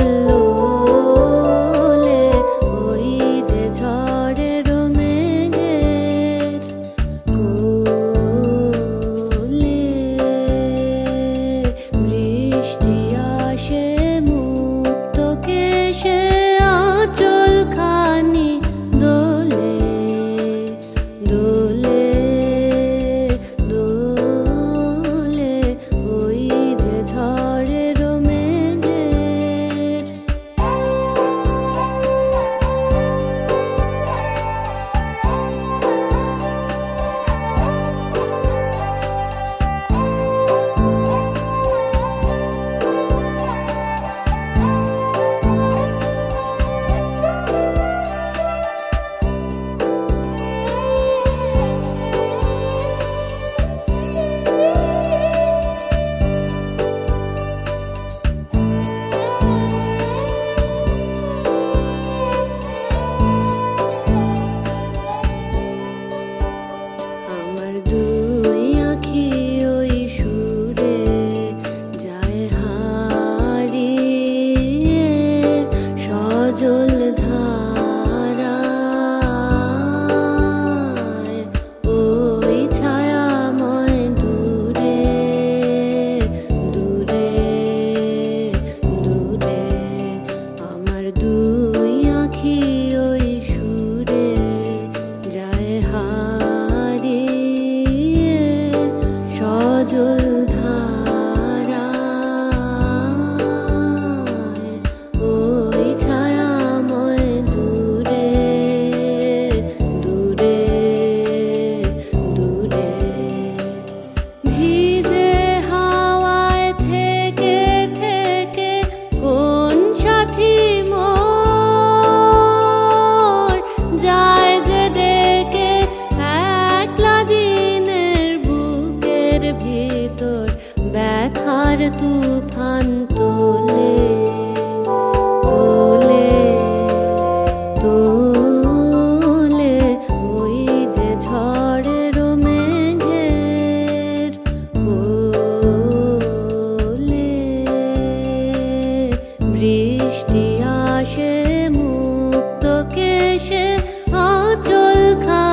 alone. do. ওই যে ঝড়ের মেঘের বলে বৃষ্টি আসে মুক্ত কেশে আচল খা